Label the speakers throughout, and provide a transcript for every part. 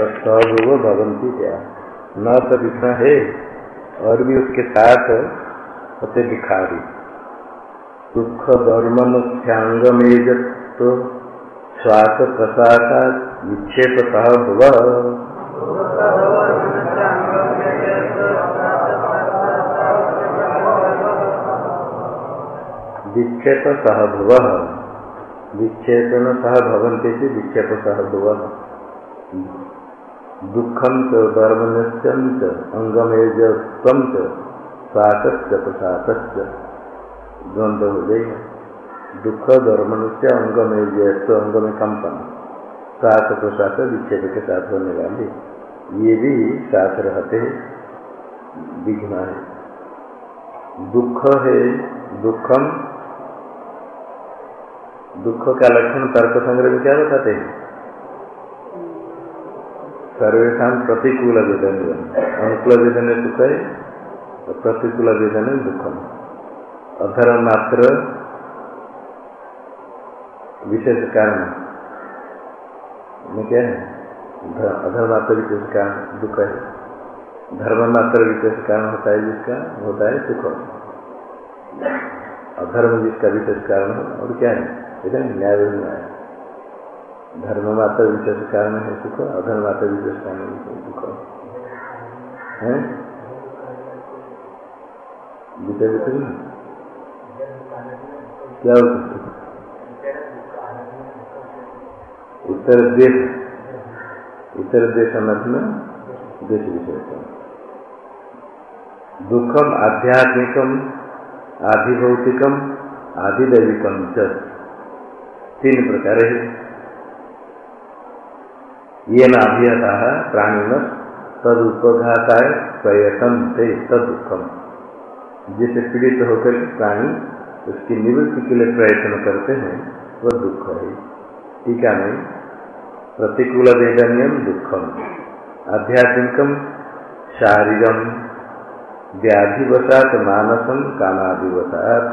Speaker 1: सभुव भवंती क्या? न तो इतना है, और भी उसके साथ होते भिखारी दुख धर्मन ध्यांगमेज तो श्वास प्रसाद विक्षेप सह भुव। विक्षेप सह भुव। विक्षेपन सह भवंते विक्षेप सह भुव। दुखम च धर्मनश्चम च अंगमेज तम च प्रसाद द्वंद्व हो जाएगा दुख धर्मनुष्य अंगमेज तो अंग में कंपन। श्वास प्रश्वास विच्छेद के साथ होने वाले। ये भी साथ रहते विघ्न है। दुख है, दुखम। दुख का लक्षण तर्क संग्रह क्या बताते हैं? सर्वेशा प्रतिकूल वेदन अनुकूल वेदन सुख है प्रतिकूल वेदन दुखम। अधर्म मात्र विशेष कारण क्या है अधर्म मात्र विशेष कारण दुख। है धर्म मात्र विशेष कारण होता है जिसका होता है सुख अधर्म जिसका विशेष कारण और क्या है? न्याय न्याय धर्म मात्र विशेष कारण है सुख अधर्म मात्र विशेष कारण है सुख है? क्या उत्तर देश। उत्तर देश में देश विषय दुखम आध्यात्मिकम आधिभौतिकम आधिदैविकम च। तीन प्रकार है। ये नाभियता प्राणी तद उपघाता है प्रयत्न थे तद दुखम जिसे पीड़ित होकर प्राणी उसकी निवृत्ति के लिए प्रयत्न करते हैं, वह दुख है। टीका में प्रतिकूल वेदन्यम दुखम। आध्यात्मिकम शारीरम। व्याधिवशात मानसम कामादिवशात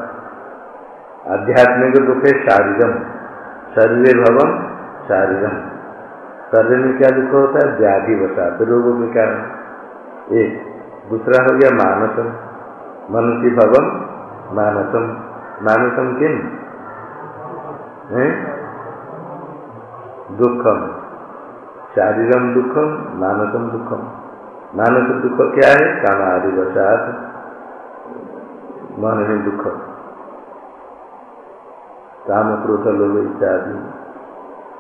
Speaker 1: आध्यात्मिक दुख है शारीरम। शरीर भवन शारीरम। शरीर में क्या दुख होता है? व्याधि वसात रोगों के कारण। एक, दूसरा हो गया मानसम। मनुष्य भवन मानसम। मानसम किन दुखम। शारीरम दुखम, मानसम दुखम। मानस दुख क्या है? काना आदि वसात मन में दुख। काम क्रोध लोग इत्यादि।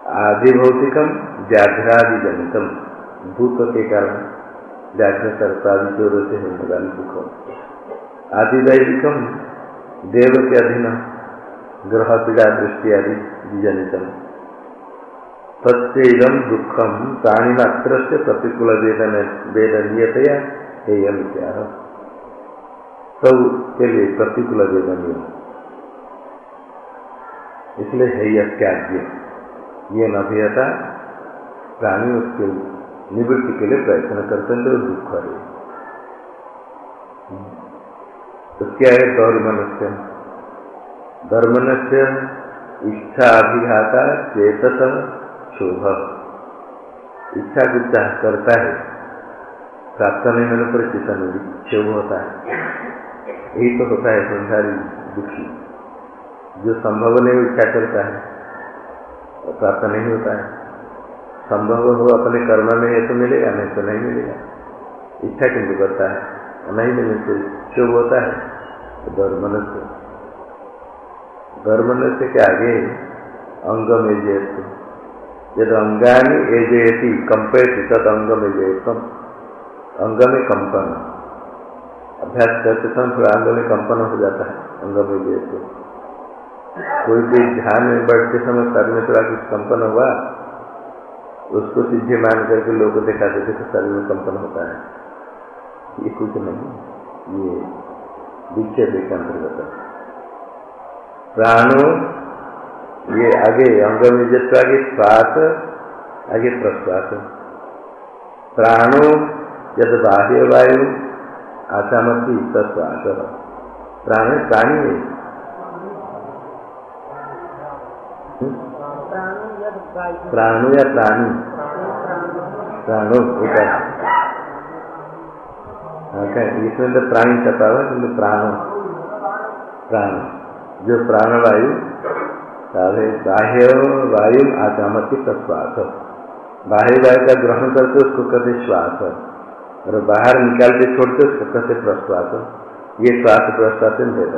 Speaker 1: आदि भौतिकम व्याघ्रादि जनितम भूत के कारण व्याघ्र सर्पादि चोरों से होने वाले दुख आदि दैविकम देव के अधीन ग्रह पीड़ा दृष्टि आदि जनितम तत्म दुखम प्राणी मात्र से प्रतिकूल वेदन वेदनीयतया हेयम क्या सब के लिए प्रतिकूल वेदनीय इसलिए है यह त्याज्य ये नभ्यता प्राणी उसके निवृत्ति के लिए प्रयत्न करते हैं तो दुख है। तो क्या है धर्मनस्य इच्छा अभिघाता चेतस शोभ। इच्छा की चाह करता है, प्राप्त नहीं होने पर चितन विक्षोभ होता है। यही तो होता है संसारी दुखी। जो संभव नहीं इच्छा करता है। प्राप्त नहीं होता है। संभव हो अपने कर्म में ये तो मिलेगा, नहीं तो नहीं मिलेगा। इच्छा किंतु करता है नहीं मिलने से शुभ होता है तो धर्मनस्य। के आगे अंग में जयतु यद अंगानी एजयती कंपेति तद में जयतम अंग में कंपन। अभ्यास करते समय थोड़ा अंग में कंपन हो जाता है अंग में जयतु कोई भी ध्यान में बैठते समय सर में थोड़ा कुछ कंपन हुआ, उसको सीधे मान करके लोग दिखाते थे तो शरीर में कंपन होता है। ये कुछ नहीं, ये विक्षेप के अंतर्गत प्राणो, ये आगे अंग में जब आगे श्वास, आगे प्रश्वास। प्राणो यद बाह्य वायु, आशामती तत्वास प्राण प्राणी है। प्राणु या प्राणी प्राणो इसमें तो प्राणी छपा हुआ किन्तु प्राण प्राण जो प्राणवायु बाह्य वायु आगामती प्रश्वास बाह्य वायु का ग्रहण करते उसको कहते श्वास और बाहर निकालते छोड़ते उसको कहते प्रश्वास ये श्वास प्रश्वास भेद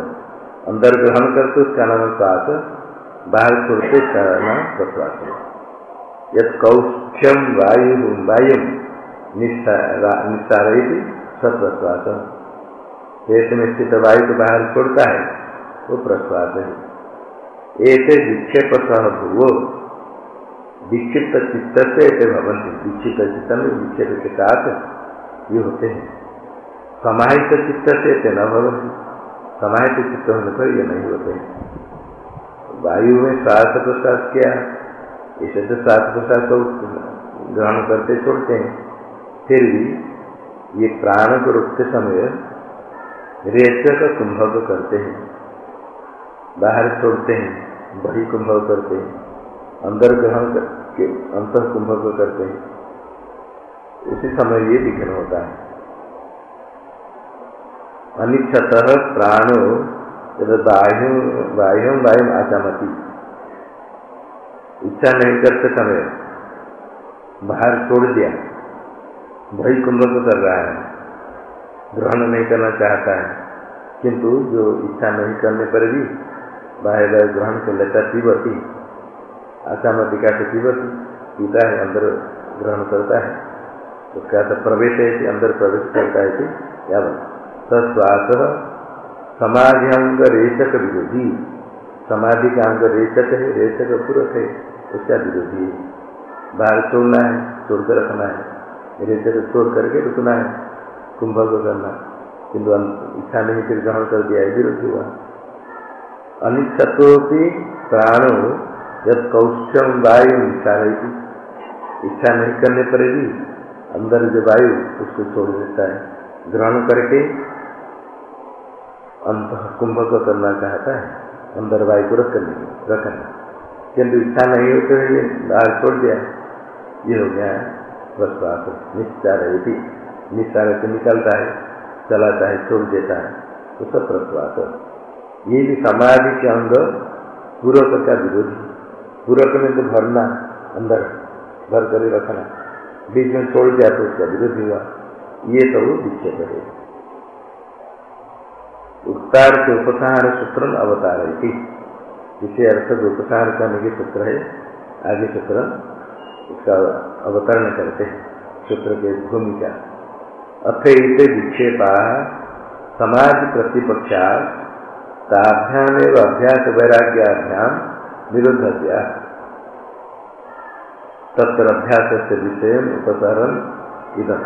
Speaker 1: अंदर ग्रहण करते उसका नाम श्वास बाहर छोड़ते उसका नाम प्रश्वास यद कौष्ठ्यम वायु वायु निस्सार सप्रश्वास पेट में स्थित वायु को बाहर छोड़ता है वो प्रश्वास है ऐसे विक्षेप सह विक्षिप्त चित्त से ऐसे भवंती विक्षिप्त चित्त में विक्षेप के साथ ये होते हैं। समाहित चित्त से ऐसे न भवंती समाहित चित्त होने पर ये नहीं होते हैं। वायु में श्वास प्रश्वास किया? इसे तो प्रश्वास को ग्रहण करते छोड़ते हैं। फिर भी ये प्राण को रोकते समय रेत रेचक कुंभक करते हैं। बाहर छोड़ते हैं बही कुंभक करते हैं। अंदर ग्रहण करके अंत कुंभक करते हैं। उसी समय ये विघ्न होता है। अनिच्छत प्राणो जब बाह्य बाह्य वायु आचामती। इच्छा नहीं करते समय बाहर छोड़ दिया। वही कुंभक कर रहा है। ग्रहण नहीं करना चाहता है। किंतु जो इच्छा नहीं करने पर भी बाह्य ग्रहण से लेता पीबती आसामतिका से पीबती पीता है, अंदर ग्रहण करता है। उसका तो प्रवेश है कि अंदर प्रवेश करता है कि या सश्वास समाधि अंग रेचक विरोधी। समाधि का अंग रेचक है, रेचक पूरक है, उसका विरोधी है। बाहर छोड़ना है छोड़कर रखना है। रेचक छोड़ करके रुकना है, कुंभ को करना किंतु इच्छा नहीं, फिर ग्रहण कर दिया है विरोधी हुआ। अनिच्छतोपि प्राणो जब कौशम वायु इच्छा रहेगी इच्छा नहीं करने पर भी अंदर जो वायु, उसको छोड़ देता है। ग्रहण करके अंत कुंभ को करना चाहता है। अंदर वायु को रख रखना। किंतु इच्छा नहीं होते हुए बाहर छोड़ दिया। ये हो गया प्रश्वास निश्चार निश्चार से निकलता है, चलाता है, छोड़ देता है। तो सब प्रश्वास ये भी समाधि के अंग पूर्वक का विरोधी। पूर्वक में तो भरना, अंदर भर कर रखना। बीच में छोड़ दिया तो उसका विरोधी हुआ। ये सब तो विक्षेप है। उत्तार के उपसंहार सूत्र अवतार है इसे अर्थ उपसंहार करने के सूत्र है। आगे सूत्र उसका अवतरण करते हैं। सूत्र के भूमिका। अथ विक्षेपा समाज प्रतिपक्षा ताभ्याम अभ्यास वैराग्याभ्याम विरुद्ध तत्र अभ्यास से विषय उपसरण इधर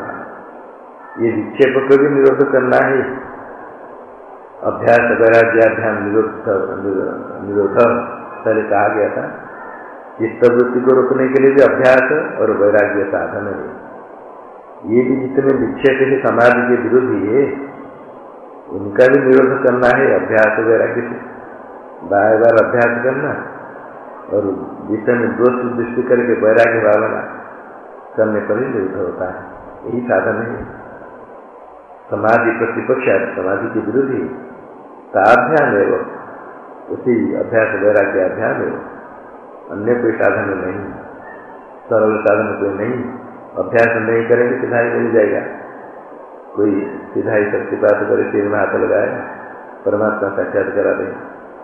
Speaker 1: ये विक्षेप को भी निरोध करना है। अभ्यास वैराग्याभ्याम निरोध निरोध पहले कहा गया था चित्तवृत्ति को रोकने के लिए भी अभ्यास और वैराग्य साधन है। ये भी जितने विक्षेप है समाधि के विरोधी है उनका भी निरोध करना है, अभ्यास वगैरह किसी बार बार अभ्यास करना और विषय में दोष दृष्टि करके वैराग्य भावना करने पर ही निरुद्ध होता है। यही साधन है। समाधि प्रतिपक्ष समाधि के विरोधी साध्यान एवं उसी अभ्यास, वैराग्य अध्यान है। अन्य कोई साधन नहीं सरल साधन कोई नहीं अभ्यास नहीं करेंगे, सीधा ही मिल जाएगा। कोई सीधा ही प्राप्त करे सिर में हाथ लगाए, परमात्मा साक्षात करा दें,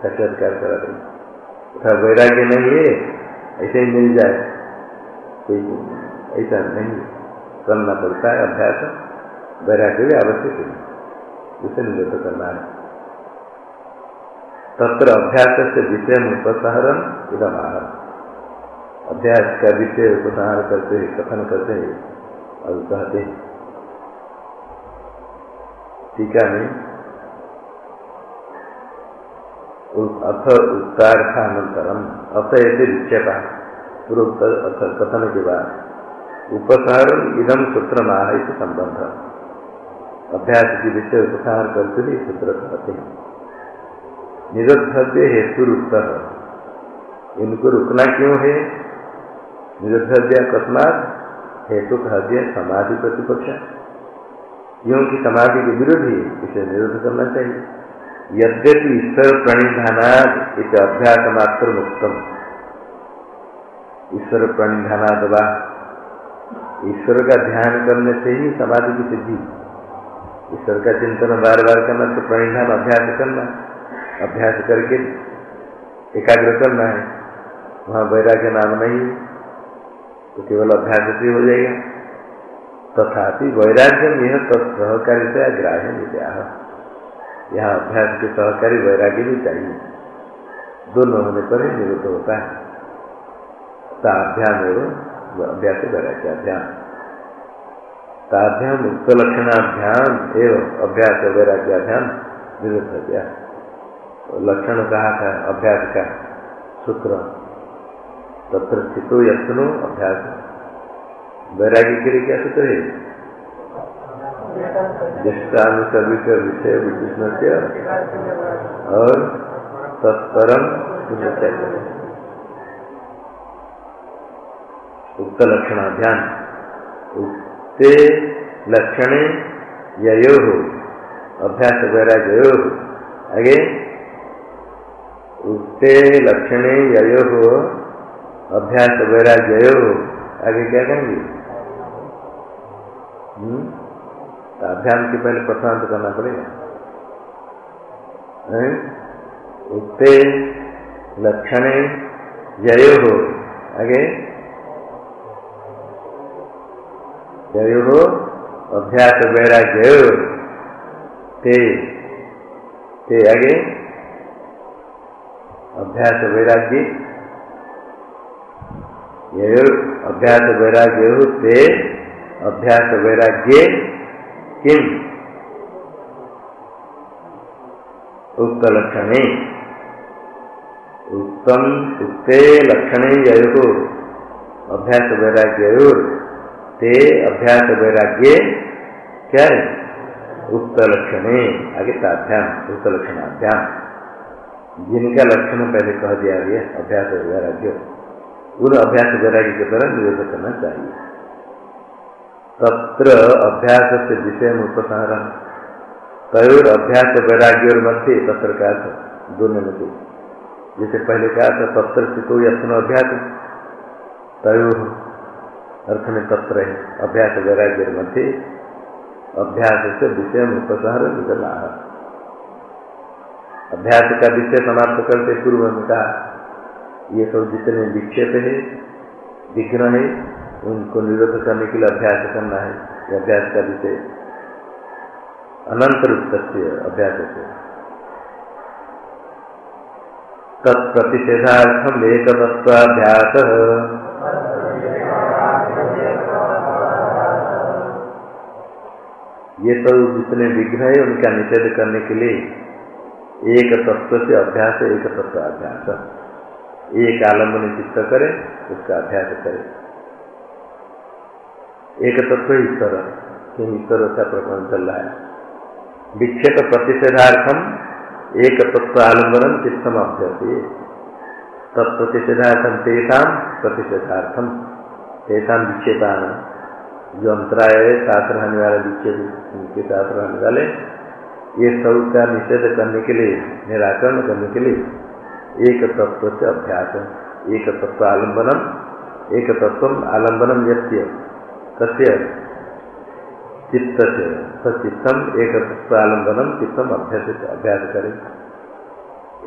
Speaker 1: साक्षात्कार करा दें। तथा वैराग्य नहीं है, ऐसे ही मिल जाए। कोई ऐसा नहीं करना पड़ता है अभ्यास। वैराग्य भी आवश्यक है। उसे निरोध करना है। तत्र अभ्यास से विषय उपसहरण इधम अभ्यास का विषय उपसंहार करते हैं, कथन करते हैं, और कहते हैं। टीका में अथ उत्तार्थानंतरम अथ ऐसे विक्षेपा पूर्व अथ कथन के बाद उपसहर इदम सूत्र माह इस संबंध अभ्यास की विषय उपसहार करते हुए सूत्र कहते हैं। निरुद्धव्य हेतु रुक्त इनको रुकना क्यों है? निरुद्धव्य अकस्मात हेतु कह दिया समाधि प्रतिपक्ष। क्योंकि समाधि के विरोधी इसे निरुद्ध करना चाहिए। यद्यपि ईश्वर प्रणिधानाद इस अभ्यास मात्र मुक्तम। ईश्वर प्रणिधानाद वा। ईश्वर का ध्यान करने से ही समाधि की सिद्धि। ईश्वर का चिंतन बार बार करना तो प्रणिधान अभ्यास करना। अभ्यास करके एकाग्र करना है वहाँ वैराग्य नाम नहीं तो केवल अभ्यास से हो जाएगा। तथापि वैराग्य यह तो सहकारी से ग्राह्य विद्या यहाँ अभ्यास के सहकारी वैराग्य भी चाहिए। दोनों होने पर ही निरुद्ध होता है। ताभ्याम एवं अभ्यास ताभ्याम उक्त लक्षणाभ्याम एवं अभ्यास वैराग्याभ्याम निरुद्ध गया लक्षण कहा था, अभ्यास का सूत्र। तत्र स्थितो यत्नो अभ्यास। वैराग्य के लिए क्या सूत्र है? ज्येष्ठानुसर्विक विषय विकृष्ण से और तत्परम उक्त लक्षणाध्यान उक्ते लक्षणे यो अभ्यास वैराग्य आगे। उक्ते लक्षणे यो अभ्यास वैराग्य आगे क्या कहेंगे? हम्म? तो अभ्यास के पहले प्रशांत करना पड़ेगा। उक्ते लक्षणे हो आगे। जयो अभ्यास वैराग्य ते ते आगे अभ्यास वैराग्य ये अभ्यास वैराग्य ते अभ्यास वैराग्य किम उक्त लक्षण उत्तम उक्ते लक्षण यो अभ्यास वैराग्य ते अभ्यास वैराग्य, क्या है? उक्त लक्षण आगे ताभ्याम उक्त लक्षणाभ्याम जिनका लक्षण पहले कह दिया गया अभ्यास वैराग्य। उन अभ्यास वैराग्य के द्वारा निरोध करना चाहिए। तत्र अभ्यास से विषय में उपसंहरण तयोर अभ्यास वैराग्य और मध्य तत्र का दोनों में जैसे पहले कहा था तत्र स्थितो यत्न अभ्यास, तयो अर्थ में तत्र है अभ्यास वैराग्य मध्य अभ्यास से विषय निकलना है अभ्यास का विषय समाप्त करते पूर्व में कहा ये सब जितने विक्षेप है, विघ्न है, उनको निरोध करने के लिए अभ्यास करना है, ये अभ्यास का विषय। अनंत रूप से अभ्यास से तत्प्रतिषेधार्थम एक तत्वाभ्यास ये सब जितने विघ्न है, उनका निषेध करने के लिए एक तत्व से अभ्यास, एक तत्व अभ्यास। एक आलंबन चित्त करे, उसका अभ्यास करे। एक तत्व ईश्वर ईश्वर का प्रकरण चल रहा है? विक्षेप प्रतिषेधार्थम, एक तत्व आलंबन चित्तम अभ्यास। तत्प्रतिषेधार्थम तेषाम प्रतिषेधार्थम तेषाम विक्षेपान जो अंतराय साथ रहने वाले विक्षेप उनके साथ रहने वाले ये सब का निषेध करने के लिए, निराकरण करने के लिए एक तत्व से अभ्यास एक तत्व आलम्बनम, एक तत्व आलम्बनम यस्य, तस्य चित्त से सचित्तम एक तत्व आलम्बनम, चित्तम अभ्यास अभ्यास करे।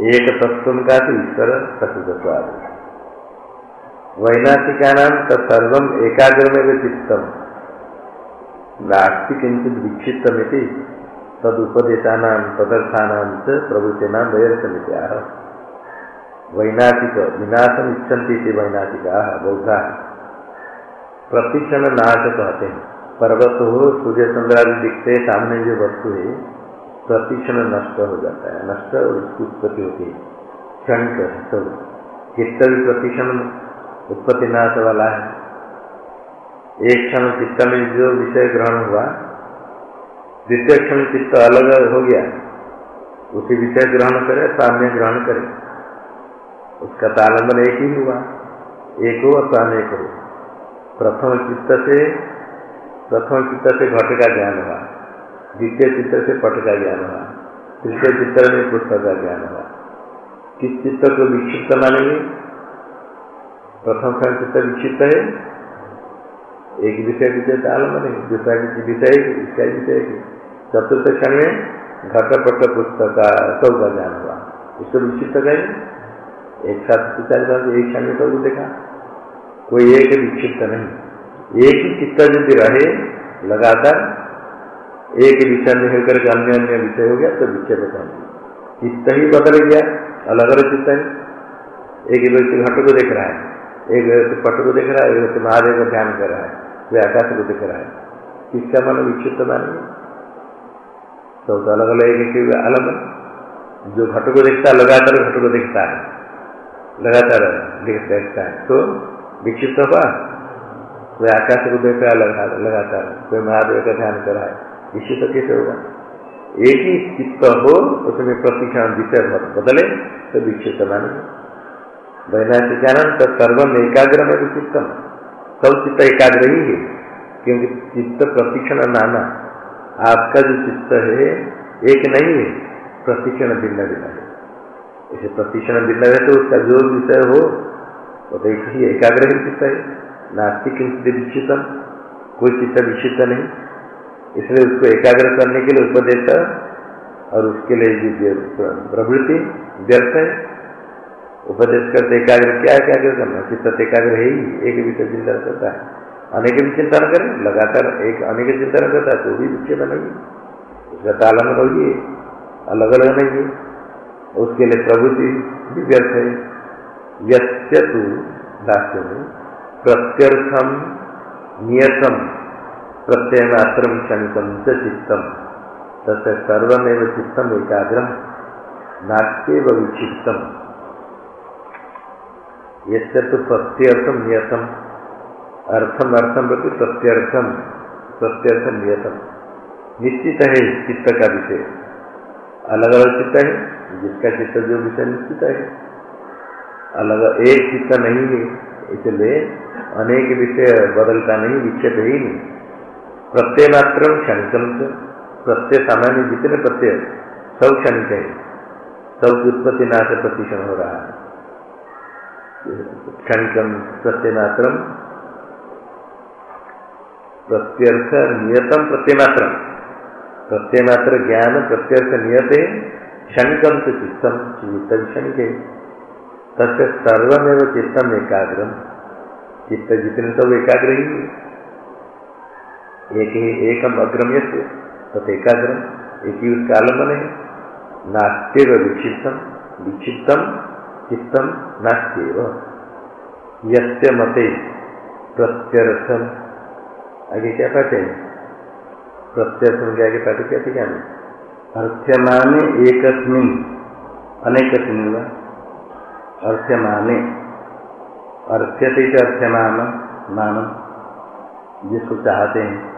Speaker 1: एक तत्व का तो ईश्वर सचित्वाद वैनाशिका नाम तत्सर्व एकाग्र में चित्तम। नास्ति किंचित विक्षिप्तमिति तदुपदेशाना तदर्थानाम से प्रभुतेना वैरसमित्या वैनाशिक विनाशम इच्छन्ति थी वैनाशिका बौद्धा। प्रतिक्षण नाश कहते हैं पर्वत हो सूर्य चंद्रादि दिखते सामने जो वस्तु है प्रतिक्षण नष्ट हो जाता है। नष्ट और उसकी उत्पत्ति होती है। क्षणिक सब चित्त भी प्रतिक्षण उत्पत्ति नाश वाला है। एक क्षण चित्त में जो विषय ग्रहण हुआ, द्वितीय क्षण चित्त अलग हो गया, उसी विषय ग्रहण करे सामने ग्रहण करे। उसका तालंबन एक ही हुआ, एक हो अथवा अनेक हो। प्रथम चित्त से, प्रथम चित्त से घट का ज्ञान हुआ, द्वितीय चित्त से पट का ज्ञान हुआ, तृतीय चित्त में पुस्तक का ज्ञान हुआ। किस चित्त को विक्षिप्त मानेंगे? प्रथम क्षण चित्त विक्षिप्त है एक विषय विषय आलम नहीं, दूसरा विषय इसका विषय चतुर्थ क्षण में घटपट पुस्तक का का ज्ञान हुआ। इसको विक्षिप्त कहेंगे एक साथ विचार कर एक क्षण में सब देखा। कोई एक विक्षिप्त नहीं। एक ही चित्त यदि रहे, लगातार एक विषय में होकर के अन्य अन्य विषय हो गया तो विक्षेप कहेंगे चित्त ही बदल गया, अलग अलग चित्त है। एक व्यक्ति घट को देख रहा है, एक व्यक्ति पट को देख रहा है, एक व्यक्ति महादेव का ध्यान कर रहा है। वे आकाश को देख रहा है किसका मन विक्षिप्त मानेंगे सब तो अलग अलग एक अलग जो घट को देखता है लगातार घट को देखता है लगातार देखता है तो विक्षिप्त हुआ कोई आकाश को देख रहा है लगातार कोई महादेव का ध्यान कर रहा है विक्षिप्त कैसे होगा एक ही चित्त हो उसमें प्रतिक्षण विषय बदले तो विक्षिप्त मानेंगे वैनाशिक ज्ञान तो सर्वम एकाग्र में चित्तम सब चित्त एकाग्र ही है क्योंकि चित्त प्रतिक्षण नाना। आपका जो चित्त है, एक नहीं है प्रतिक्षण भिन्न भिन्न है। ऐसे प्रतिक्षण भिन्न है तो उसका जो विषय हो, वो तो एक ही एकाग्र ही चित्त है। नास्तिक किंचित विक्षितम कोई चित्त विक्षित नहीं। इसलिए उसको एकाग्र करने के लिए उपदेश और उसके लिए प्रवृत्ति व्यर्थ है। उपदेश करते एकाग्र, क्या एकाग्र करना चित्त एकाग्र है ही, एक विषय चिंतन करता है। अनेक भी चिंतन करें, लगातार एक अनेक चिंतन करता है तो भी विच्छेद नहीं उसका तालन रही अलग अलग नहीं है। उसके लिए प्रभुति भी व्यर्थ है। यु दास्य में प्रत्यर्थम नियतम प्रत्यय मात्र शंकम च चित्तम। तथा सर्वमेव चित्तम एकाग्रम नाट्यव विक्षिप्तम। यस्य तो प्रत्यर्थम नियतम। अर्थम अर्थम प्रति प्रत्यर्थम प्रत्यर्थम नियतम। निश्चित है चित्त का विषय। अलग अलग चित्त है, जिसका चित्त जो विषय निश्चित है। अलग एक चित्त नहीं है, इसलिए अनेक विषय बदलता नहीं, विक्षेप ही नहीं। प्रत्यय मात्र क्षणिकम प्रत्यय सामान्य जितने प्रत्यय, सब क्षणिक है। सब उत्पत्ति नाश प्रतिक्षण हो रहा है। क्षणिकम प्रत्यय मात्र प्रत्यर्थ नियतम प्रत्यय मात्र प्रत्यय मात्र ज्ञान प्रत्यर्थ नियत क्षणिकम से चित्तम चित्त क्षणिक। है तस्य सर्वमेव चित्तम एकाग्र चित्त जितने सब एकाग्र। ही एक ही एकम अग्रम्य से तथा एकाग्र एक ही उसका आलंबन है नास्त्यव विक्षिप्तम। विक्षिप्तम। चित्तम नास्त्यव। यस्य मते प्रत्यर्थम। आगे क्या पाते हैं? प्रत्यय सुन के आगे पाते क्या ठीक है अर्थ्यमाने एक अनेक हुआ अर्थ्यमाने अर्थ्यते अर्थ्यमान मान जिसको चाहते हैं,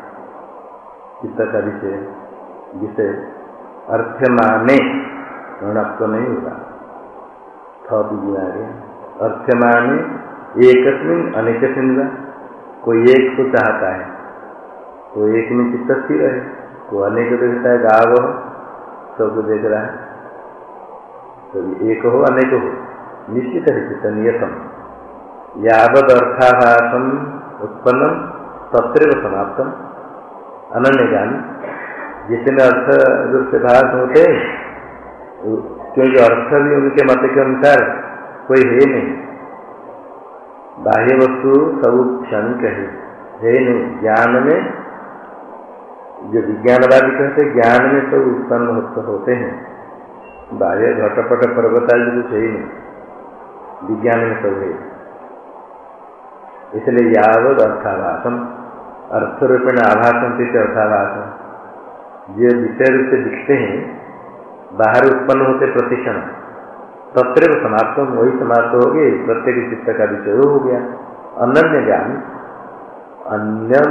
Speaker 1: चित्त का विषय विषय। अर्थ्यमाने ऋणत्व नहीं होगा। थी आगे अर्थ्यमाने एक अनेक हुआ कोई एक को चाहता है तो एक में चित्त स्थिर है को अनेक देखता है गाव सबको देख रहा है। तो एक हो, अनेक हो। निश्चित है चित्त नियतम यावद अर्थाभासम उत्पन्न तत्र समाप्तम। अनन्य ज्ञान जितने अर्थ रूप से भाष होते क्योंकि अर्थ भी उनके मत के अनुसार, कोई है नहीं। बाह्य वस्तु सब क्षणिक है है नहीं ज्ञान में, जो विज्ञानवादी कहते ज्ञान में सब उत्पन्न होते हैं। बाह्य घटपट पर्वत आदि कुछ है नहीं। विज्ञान में सब है। इसलिए यावत अर्थाभाषम अर्थ रूपेण आभाषण थे अर्थाभाषण जो विषय रूप से दिखते हैं बाहर उत्पन्न होते प्रतिक्षण, तत्र समाप्त वही समाप्त हो गए प्रत्येक चित्त का विषय हो गया। अनन्य ज्ञान, अन्य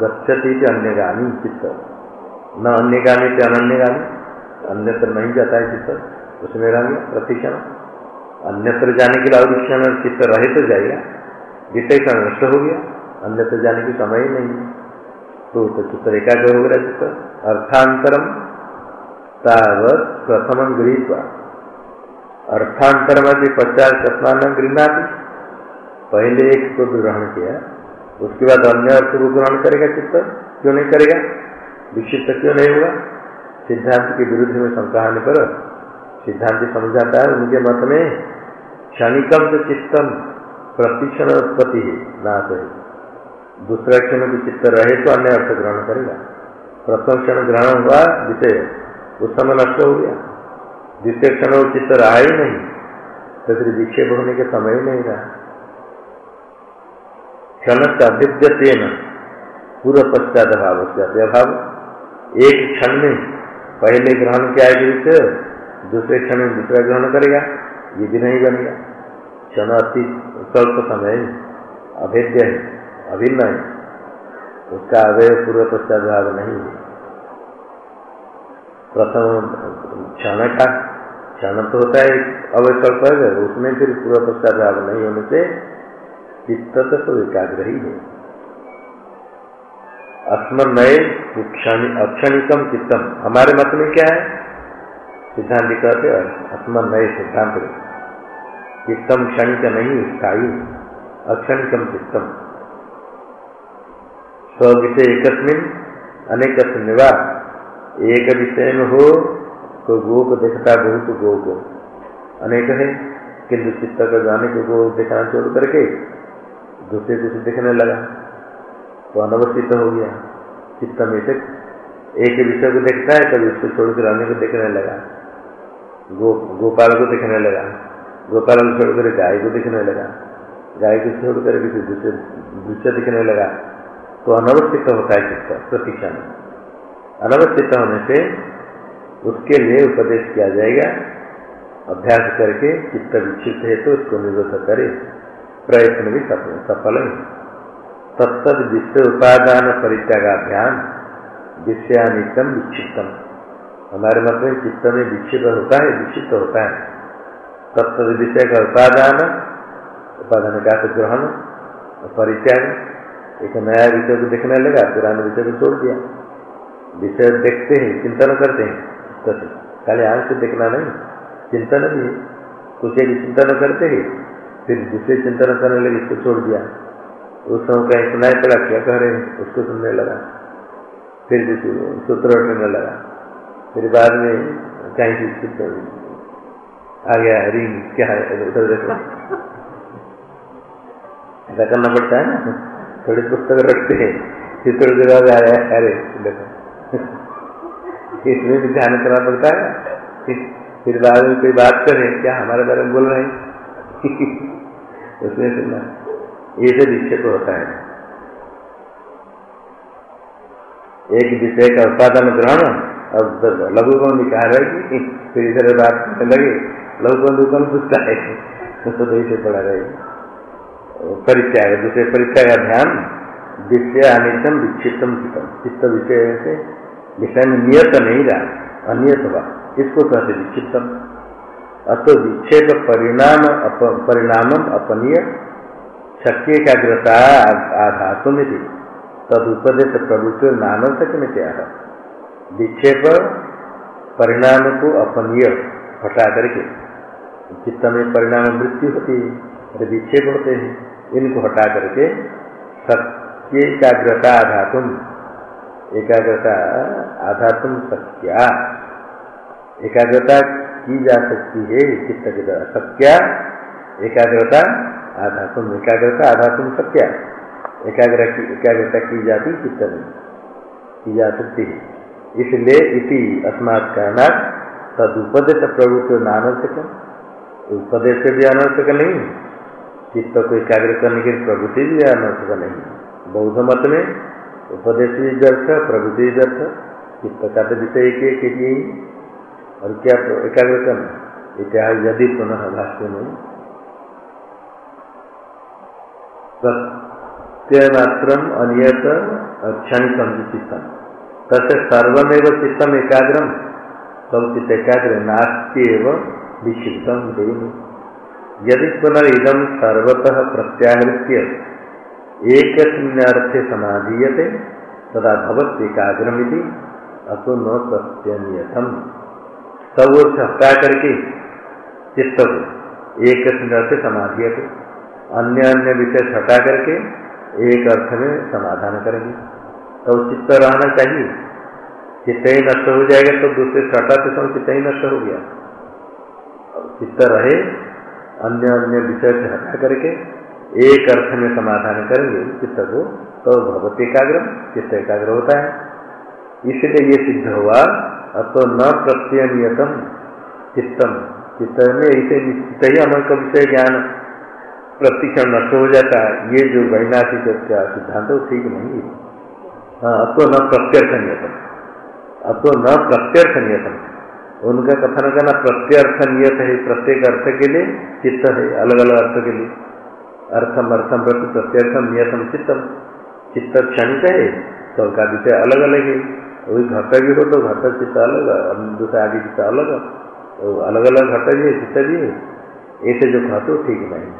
Speaker 1: गच्छती अन्यगामी चित्त। न अन्य अन्यगामी से अनन्यगामी अन्यत्र नहीं जाता है चित्त, उसमें रहेंगे प्रतिक्षण। अन्यत्र जाने के लिए और क्षण चित्त रहे तो जाएगा जितने क्षण नष्ट हो गया अन्य तो जाने की समय ही नहीं। तो तो चित्र एकाग्र हो गया चित्र अर्थांतरम तावत प्रथम गृहित अर्थांतर में भी पचास चतमान गृहना पहले एक को ग्रहण किया। उसके बाद अन्य अर्थ को ग्रहण करेगा चित्त। क्यों नहीं करेगा? विक्षिप्त क्यों नहीं हुआ? सिद्धांत के विरुद्ध में शंका आने पर सिद्धांत समझाता है उनके मत में क्षणिकम से चित्तम प्रतिक्षण उत्पत्ति है नाश है। दूसरा क्षण भी चित्त रहे तो अन्य अर्थ ग्रहण करेगा। प्रथम क्षण ग्रहण हुआ जिसे उस समय नष्ट हो गया। द्वितीय क्षण चित्त रहा ही नहीं तो फिर विक्षेप होने के समय ही नहीं रहा। क्षण अभिद्य पूर्व पश्चात भाव अभाव एक क्षण में पहले ग्रहण किया विषय दूसरे क्षण में दूसरा ग्रहण करेगा, ये भी नहीं बनेगा। क्षण अति स्वल्प समय अभेद्य है, अभिन्न है। उसका अवय पूर्व पश्चात भाव नहीं है। प्रथम क्षण का क्षण तो होता है अवय स्वल्प है, उसमें फिर पूरा पश्चात लाभ नहीं होने से चित्त तो एकाग्र ही है। अस्मन नए अक्षणिकम चित्तम। हमारे मत में क्या है? सिद्धांत कहते अस्मन नए सिद्धांत। चित्तम क्षणिक नहीं, स्थायी। अक्षणिकम चित्तम। स्व विषय एकस्मिन अनेक निवास एक विषय में हो तो गो को देखता बहुत गो को अनेक है, किंतु चित्त को जाने को गो देखना छोड़ करके दूसरे कुछ देखने लगा। तो अनवस्थित हो गया। चित्त में से एक विषय को देखता है कभी उसको छोड़कर अन्य को देखने लगा। गो, गोपाल को देखने लगा। गोपाल को छोड़कर गाय को देखने लगा। गाय को छोड़कर किसी दूसरे दृश्य दिखने लगा। तो अनवस्थित होता है चित्त, प्रतीक्षा में। अनवस्थित होने से उसके लिए उपदेश किया जाएगा। अभ्यास करके चित्त विक्षिप्त है तो उसको निरोध करे। प्रयत्न भी सफल है। तत्त विषय उपादान परित्यागाभ्याम विषयानितम विक्षिप्तम। हमारे मत में चित्त में विक्षिप्त होता है, विक्षिप्त होता है। तत्त विषय का उपादान उपादान का ग्रहण, परित्याग। एक नया विषय को देखने लगा, पुराने विषय को छोड़ दिया। विषय देखते हैं, चिंतन करते हैं। तो खाली आँख से देखना नहीं, चिंतन भी कुछ एक चिंतन करते हैं, फिर दूसरे चिंतन करने लगे, इसको छोड़ दिया। उस समय कहीं सुनाई पड़ा क्या कह रहे हैं, उसको सुनने लगा। फिर सूत्र उठने लगा। फिर बाद में कहीं आ गया रिंग क्या है? उधर देखो। ऐसा करना पड़ता है ना। थोड़ी पुस्तक रखते हैं चित्र जगह अरे, देखो। इसमें भी ध्यान करना पड़ता है। फिर बाद में कोई बात करे, क्या हमारे बारे में बोल रहे हैं? उसमें सुनना ये से विक्षेप होता है। एक विषय का उत्पादन ग्रहण, अब लघु कौन कहा रहेगी फिर इधर बात करने लगे। लघु कौन कौन पूछता है? तो ऐसे पड़ा रहेगा परित्याग दूसरे परित्याग ध्यान। विषय अनितम विक्षिप्तम चितम चित्त विषय से विषय में नियत नहीं रहा अनियत हुआ इसको कहते विक्षिप्तम अतो विक्षेप परिणाम अप, परिणाम अपनीय शक्ति एकाग्रता आधातु में थी तद उपदेश प्रभुत्व नानर्थक में क्या है विक्षेप परिणाम को अपनीय हटा करके चित्त में परिणाम मृत्यु होती है विक्षेप होते हैं इनको हटा करके सत्य एकाग्रता आधातुम एकाग्रता आधातुम सत्या। एकाग्रता की जा सकती है, चित्त के द्वारा सत्या। एकाग्रता आधातुम एकाग्रता आधातुम सत्या। एकाग्र की, एकाग्रता की जाती चित्त में, की जा सकती है। इसलिए इति अस्मात् कारणात् तदुपदेश प्रभुत्व नानर्थक उपदेश भी अनर्थक नहीं चित्त को एकाग्र करने के प्रवृत्ति भी अनर्थ नहीं बौद्ध मत में उपदेश भी व्यर्थ प्रवृत्ति व्यर्थ चित्त का तो विषय एक एक ही और क्या एकाग्र करना इतिहास यदि पुनः भाष्य में। सत्यमात्र अनियत क्षण समझ चित्तम तसे सर्वमेव चित्तम एकाग्रम सब चित्त एकाग्र नास्ती एवं विक्षिप्तम देवी। यदि पुनरिदम सर्वतः प्रत्याहृत्य एक अर्थे समाधीयते, तदा भवत एकाग्रमिति अतो न सत्यनियतम। तब वो हटा करके चित्त को एक अर्थ समाधि अन्य अन्य विषय हटा करके एक अर्थ में समाधान करेंगे तो चित्त रहना चाहिए। चित्त ही नष्ट हो जाएगा तो दूसरे हटाते समय चित्त ही नष्ट हो गया। चित्त रहे अन्य अन्य विषय से हटा करके एक अर्थ में समाधान करेंगे, चित्त को तो भगवत एकाग्र चित्त एकाग्र होता है। इसलिए ये सिद्ध हुआ, अतो न प्रत्यनियतम, चित्तम। चित्त में ऐसे निश्चित ही अमर का विषय ज्ञान, प्रतिक्षण नष्ट हो जाता है। ये जो वैनाशिक का सिद्धांत वो ठीक नहीं है। हाँ अतो न प्रत्यर्थ नियतम अतो न प्रत्यर्थ नियतम उनका कथन करना प्रत्यर्थ नियत है, प्रत्येक अर्थ के लिए, चित्त है अलग अलग अर्थ के लिए। अर्थम अर्थम प्रति प्रत्यर्थम, नियतम, चित्तम। चित्त क्षणिक है सबका तो विषय अलग अलग है। वही घट भी हो तो घट चित्त अलग दूसरा आदि चित्त अलग। तो अलग अलग घट भी है, चित्त भी है। ऐसे जो घटो ठीक नहीं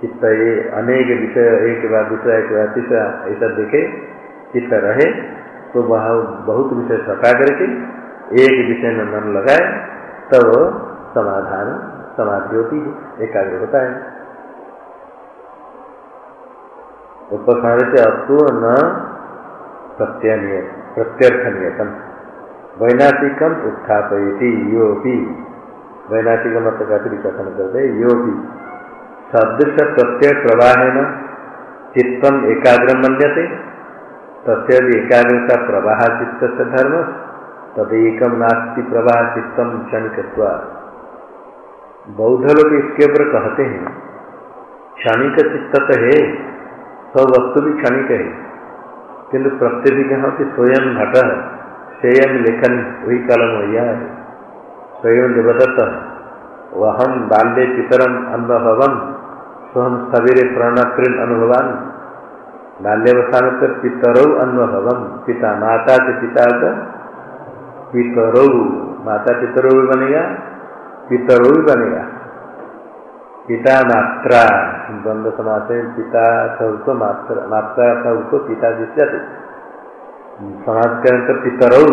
Speaker 1: चित्त ये अनेक विषय, एक बार दूसरा, एक बार तीसरा, ऐसा देखे, चित्त रहे तो वह बहुत विषय सटा करके, एक विषय में मन लगाए, तब समाधान, समाधि होती है, एकाग्र होता है। उपसंहार से अस्तु न प्रत्यनियत प्रत्यर्थनियतम। वैनाशिकम उत्थापयती यो भी वैनाशिक मत का कथन करते? यो भी सदृश प्रत्यय प्रवाहन चित्तम एकाग्र मनते प्रत्यय एकाग्रता प्रवाह चित्त से धर्म। तदेकम नास्ति प्रवाह चित्तम क्षणिक बौद्ध लोग इसके ऊपर कहते हैं क्षणिक चित्त तो है सब वस्तु भी क्षणिक है। किंतु प्रत्येक कि स्वयं घट स्वयं लेखन वही कलम हुआ है। स्वयं देवदत्त वहम बाल्य पितरम अनुभवन स्वम सवेरे प्रणकृन अनुभवान। बाल्यवस्था में तो पितरौ अनुभवम पिता माता से पिता का पितरो। माता पितरो भी बनेगा। पितरो भी बनेगा। पिता मात्रा द्वंद्व समाज में पिता सबको मात्रा मात्रा सबको पिता जिसते समाज के अंतर पितरो,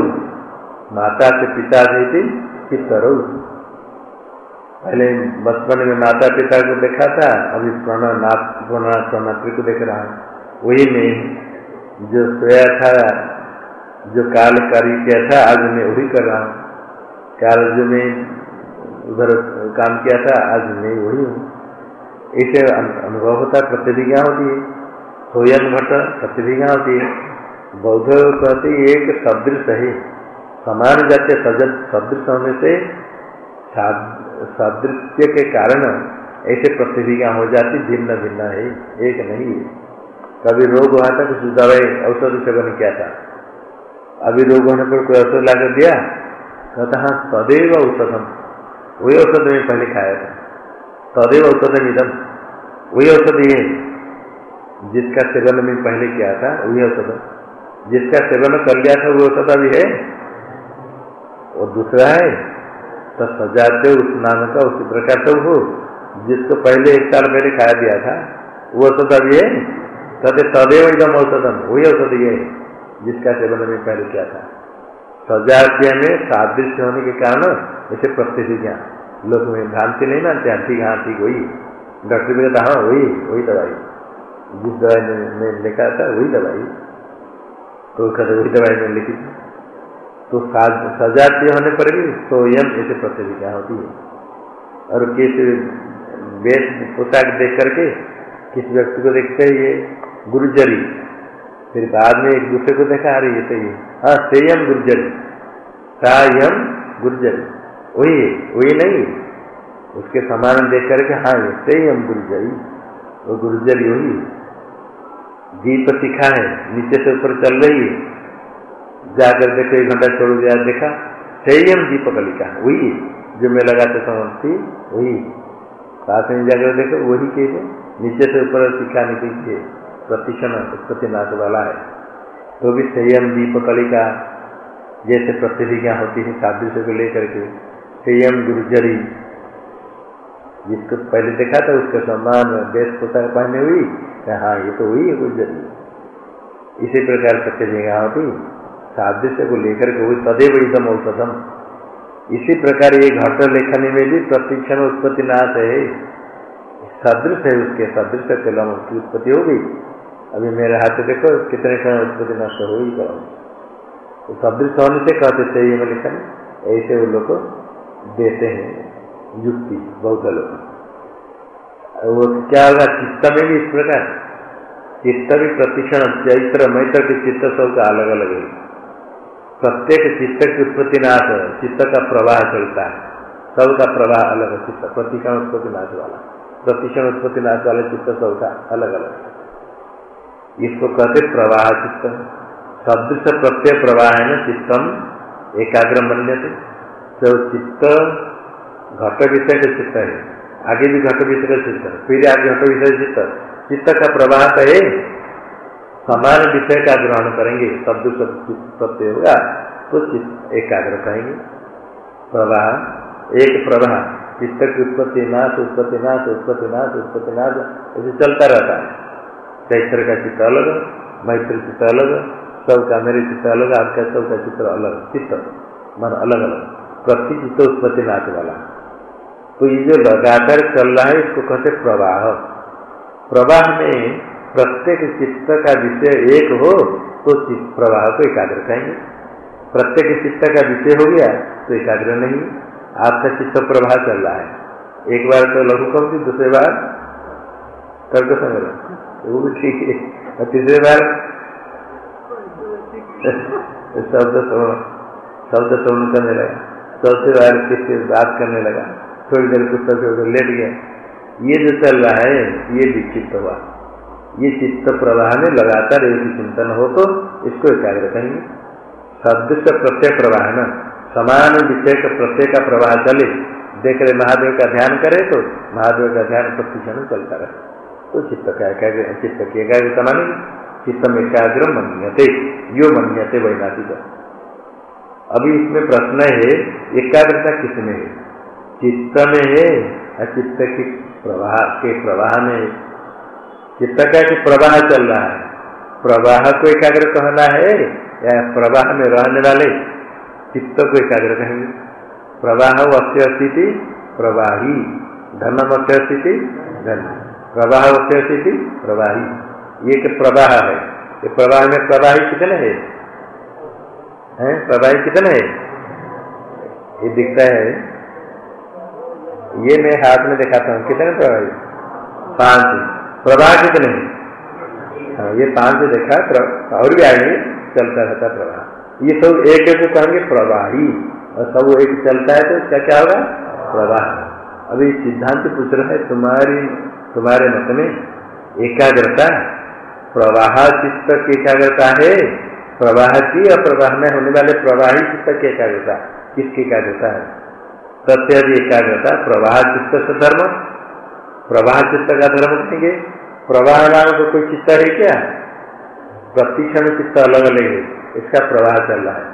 Speaker 1: माता से पिता देते पितरो। पहले बचपन में माता पिता को देखा था, अभी प्रणात्री को देख रहा है। वही में जो सोया था, जो काल कार्य किया था, आज मैं वही कर रहा हूँ। काल जो मैं उधर काम किया था, आज मैं वही हूँ। ऐसे अनुभव होता है प्रतिभिज्ञा होती है। सोयन घट प्रतिभिज्ञा होती है। बौद्ध कहते एक सदृश है। समान जाते सदृश होने से सदृश्य के कारण ऐसे प्रतिभिज्ञा हो जाती भिन्न भिन्न है। एक नहीं है। कभी रोग हुआ था, कुछ दवाई, औषध सेवन किया था। अभी रोग होने पर कोई औषध ला कर दिया? कहता हाँ तदेव औषधम। वही औषध में पहले खाया था। तदेव औषध निधम वही औषध ये जिसका सेवन में पहले किया था, वही औषध। जिसका सेवन कर लिया था वो औषध अभी है। और दूसरा है तो सजाते उस नाम का उसी प्रकार से हो जिसको पहले एक साल पहले खाया दिया था, वो औषध अभी है। कहते तदेव एकदम औषधम, वही औषध ये जिसका सेवन में पहले किया था। सजातीय में सादृश्य होने के कारण ऐसे प्रतिज्ञा लोग में भ्रांति नहीं मानते, हैं, ठीक हाँ ठीक, वही। डॉक्टर भी कहता हाँ वही वही दवाई। जिस दवाई में लिखा था, वही दवाई। तो कहते वही दवाई में लिखी थी। तो सजातीय होने पर भी स्वयं ऐसे प्रतिज्ञा होती है। और किस वेश पोशाक देख करके किस व्यक्ति को देखते ये? गुरुजरी। फिर बाद में एक दूसरे को देखा, अरे ये तो ये। हाँ सेयम गुर्जरी सायम गुर्जरी वही वही नहीं। उसके समान देख करके हाँ ये सेयम गुर्जर वो गुर्जरी वही दीप सिखा है, नीचे से ऊपर चल रही है। जाकर देखो, एक घंटा छोड़ दिया, देखा, सेयम दीप कलिका वही जो मैं लगाते समझती वही साथ में जाकर देखो, वही के नीचे से ऊपर सिखा निकलती है। प्रतिक्षण उत्पत्ति नाश वाला है। तो भी संयम दीपकली का जैसे प्रतिभिज्ञा होती है सादृश्य को लेकर के। संयम गुर्जरी जिसको पहले देखा था उसके सम्मान वेश पोशाक पहने हुई। हाँ ये तो हुई है ज़रूरी इसी प्रकार जगह होती सादृश्य को लेकर के हुई तदेव एकदम औषधम इसी प्रकार ये घट लेखन में भी प्रतिक्षण उत्पत्ति नाश है। सदृश है उसके सदृश कलम उसकी उत्पत्ति हो गई। अभी मेरे हाथ देखो, कितने क्षण उत्पत्ति नष्ट हो ही कलम तो सदृश होने से कहते थे ये लिखन ऐसे वो लोग देते हैं, युक्ति बहुत लोग। वो क्या होगा, चित्त में भी इस प्रकार। चित्त भी प्रतिक्षण, चैत्र, मैत्र के चित्त सबका अलग अलग है। प्रत्येक चित्त की उत्पत्ति नाश है, चित्त का प्रवाह चलता है। सबका प्रवाह अलग है, चित्त प्रतिक्षण उत्पत्ति नाश वाला। प्रतिक्षण उत्पत्ति नाश वाले चित्त सबका अलग अलग इसको कहते प्रवाह चित्त शब्द से प्रत्यय प्रवाह है ना, चित्तम एकाग्र मन्य तो चित्त घट विषय का चित्त है। आगे भी घट विषय का चित्त फिर आगे घट विषय चित्त चित्त का प्रवाह तो है। समान विषय का ग्रहण करेंगे। शब्द प्रत्यय होगा तो चित्त एकाग्र कहेंगे। प्रवाह, एक प्रवाह। चित्त की उत्पत्ति नाश उत्पत्ति नाश उत्पत्ति नाश उत्पत्ति नाश, ऐसे चलता रहता है। चैत्र का चित्त अलग, मैत्री चित्त अलग, सबका मेरे चित्त अलग, आपका सबका चित्र अलग, चित्त मन अलग अलग। प्रति चित्त उत्पत्ति नाश वाला। तो ये जो लगातार चल रहा है, इसको कहते प्रवाह। प्रवाह में प्रत्येक चित्त का विषय एक हो तो प्रवाह को एकाग्र कहेंगे प्रत्येक चित्त का विषय हो गया तो एकाग्र नहीं। आपका चित्त प्रवाह चल रहा है। एक बार तो लघु कम दूसरे बार तर्क संग्रह। ठीक है तीसरे बार शब्द शब्द श्रवण करने लगा चौथे बार किससे बात करने लगा थोड़ी देर से उधर लेट गया ये जो चल रहा है ये विक्षिप्त हुआ ये चित्त प्रवाह में लगातार एक चिंतन हो तो इसको एकाग्र कहेंगे सदृश प्रत्यय प्रवाह न समान विषय का प्रत्यय का प्रवाह चले देख रहे महादेव का ध्यान करे तो महादेव का ध्यान प्रतिक्षण चलता रहे तो चित्त का एकाग्र चित्त की एकाग्रता माने, चित्त में एकाग्र मन्यते, यो मन्यते वैनातिक। अभी इसमें प्रश्न है, एकाग्रता किसमें है? चित्त में है, या चित्त के प्रवाह के प्रवाह में है? चित्त का कि प्रवाह चल रहा है? प्रवाह को एकाग्र कहना है, या प्रवाह में रहने वाले चित्त को एकाग्र कहेंगे प्रवाह अस्य स्थिति प्रवाही। धनम अस्य स्थिति धन प्रवाह स्थिति प्रवाही। ये एक प्रवाह है। ये प्रवाह में प्रवाही कितने है? हैं? प्रवाही कितने है? ये दिखता है। ये मैं हाथ में दिखाता हूँ। कितने प्रवाही? पाँच। प्रवाह कितने हाँ? ये पाँच देखा और भी आएँगे चलता रहता प्रवाह। ये सब एक एक कहेंगे प्रवाही। और सब एक चलता है तो क्या क्या होगा? प्रवाह। अभी सिद्धांत पूछ रहा है, तुम्हारी तुम्हारे मत में एकाग्रता, प्रवाह चित्त की एकाग्रता है। प्रवाह की और प्रवाह में होने वाले प्रवाही चित्त की एकाग्रता, किसकी एकाग्रता है? प्रत्यधि एकाग्रता, प्रवाह चित्त से धर्म। प्रवाह चित्त का धर्म कहेंगे। प्रवाह नाम को कोई चित्त है क्या? प्रतिक्षण चित्त अलग अलग है, इसका प्रवाह चल रहा है।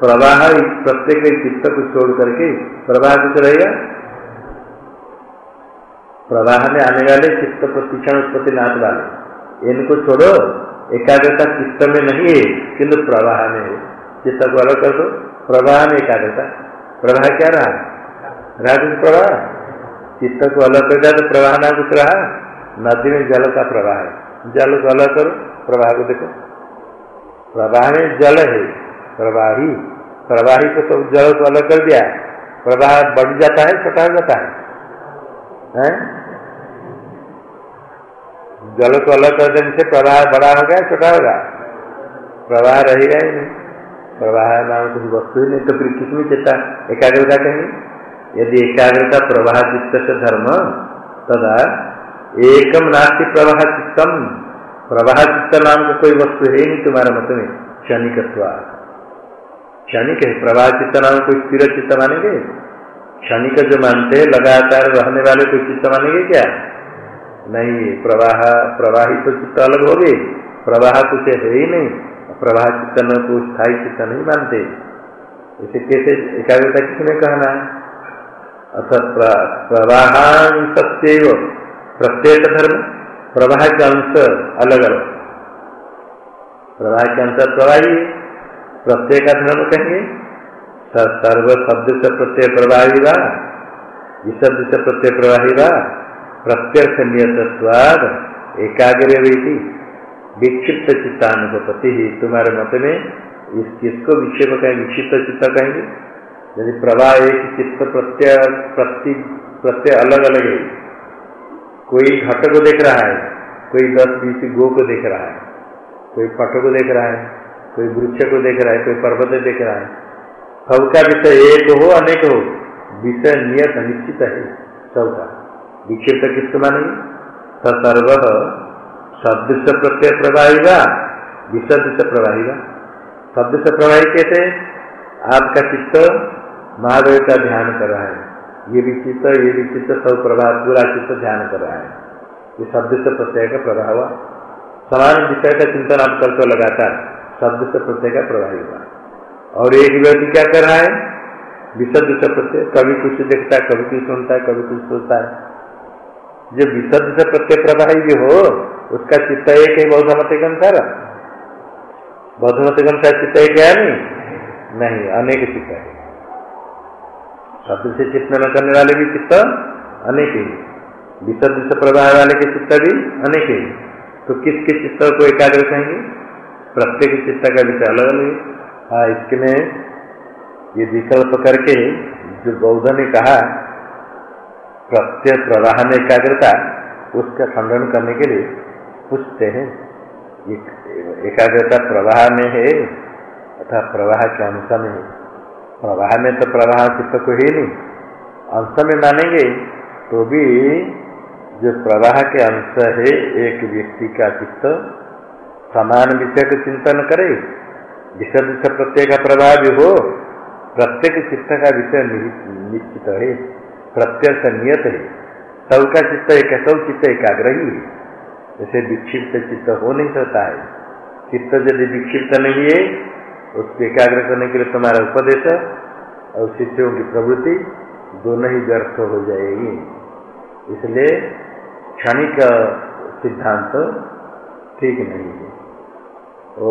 Speaker 1: प्रवाह प्रत्येक चित्त को छोड़ करके प्रवाह कुछ रहेगा। प्रवाह में आने वाले चित्त प्रतिक्षण उत्पत्ति नाथ वाले। इनको छोड़ो। एकाग्रता चित्त में नहीं है किंतु प्रवाह में है। चित्त को अलग कर दो। प्रवाह में एकाग्रता। प्रवाह क्या रहा? राजन प्रवाह। चित्त को अलग कर जाए तो प्रवाह ना कुछ रहा। नदी में जल का प्रवाह है। जल को अलग करो। प्रवाह को देखो। प्रवाह में जल है। प्रवाही। प्रवाही को तो जल को अलग कर दिया। प्रवाह बढ़ जाता है छोटा हो जाता है, है? जल को अलग कर देने से प्रवाह बड़ा हो गया, छोटा होगा। प्रवाह रहेगा ही नहीं। प्रवाह नाम कुछ वस्तु ही नहीं तो फिर किसमें चेता? एकाग्रता कहेंगे। यदि एकाग्रता प्रवाह चित्त से धर्म, तदा एकम नास्ति प्रवाह चित्तम। प्रवाह चित्त नाम का कोई वस्तु है ही नहीं तुम्हारे मत में क्षणिक क्षणिक है, प्रवाह चित्त नाम कोई स्थिर चित्त मानेंगे? क्षणिक जो मानते हैं, लगातार रहने वाले कोई चित्त मानेंगे क्या? नहीं, प्रवाह, प्रवाही तो चित्त अलग हो गए प्रवाह कुछ है ही नहीं। प्रवाह चित्त न को स्थायी चित्त नहीं मानते। इसे कैसे एकाग्रता किसने कहना है? अथ सत्य प्रत्येक धर्म प्रवाह के अंश अलग अलग। प्रवाह के अंश प्रवाही। प्रत्येक धर्म कहेंगे सर्व शब्द से प्रत्यय प्रवाही वा। विशब्द से प्रत्यय प्रवाही वा। प्रत्यर्थ नियत स्वाद एकाग्र विक्षिप्त चित्तानुपति तुम्हारे मत में इस किसको विक्षेप कहेंगे विक्षिप्त चित्त कहेंगे। यदि प्रवाह एक चित्त प्रत्यय, प्रति, प्रत्यय अलग अलग है, कोई घट को देख रहा है, कोई दस, बीस गो को देख रहा है, कोई पट को देख रहा है, कोई वृक्ष को देख रहा है, कोई पर्वत देख रहा है, सबका विषय एक हो, अनेक हो, विषय नियत निश्चित है, सबका। विक्षिप्त किसको मानेंगे सर्व सदृश प्रत्यय प्रवाहीगा से प्रवाहीगा। शब्द प्रवाही कहते आपका चित्त महादेव का ध्यान कर रहा है। ये भी चित्त, ये भी चित्त, सब प्रभाव पूरा चित्त ध्यान कर रहा है। ये शब्द से प्रत्यय का प्रभाव हुआ। समान विषय का चिंतन आप करते लगातार शब्द से प्रत्यय का प्रभाव हुआ। और एक व्यक्ति क्या कर रहा है? से प्रत्यय, कभी कुछ देखता है, कभी कुछ सुनता है, कभी कुछ सोचता है। जो से प्रत्यय प्रभावी भी हो, उसका चित्त एक है बौद्ध मत के अनुसार बौद्ध मत के चित्त एक है नहीं? नहीं, अनेक चित्त है। शब्द से चित्त न करने वाले भी चित्त अनेक ही। से प्रभाव वाले के चित्त भी अनेक ही। तो किसके चित्त को एकाग्र कहेंगे? प्रत्येक चित्त का विषय अलग अलग हाँ इसके में ये विकल्प करके जो बौद्ध ने कहा प्रत्यय प्रवाह में एकाग्रता उसका खंडन करने के लिए पूछते हैं। एकाग्रता प्रवाह में है अथा प्रवाह के अंश में है। प्रवाह में तो प्रवाह चित्त को ही नहीं। अंश में मानेंगे तो भी जो प्रवाह के अंश है, एक व्यक्ति का चित्त समान विषय का चिंतन करे। विषय प्रत्येक का प्रभाव भी हो, प्रत्येक चित्त का विषय निश्चित है। प्रत्यक्ष नियत है सबका चित्त एक सब चित्त एकाग्रही है। जैसे विक्षिप्त चित्त हो नहीं सकता है। चित्त यदि विक्षिप्त नहीं है, उसको एकाग्र करने के लिए तुम्हारा उपदेश और शिष्यों की प्रवृत्ति दोनों ही व्यर्थ हो जाएगी। इसलिए क्षणिक सिद्धांत ठीक नहीं है। ओ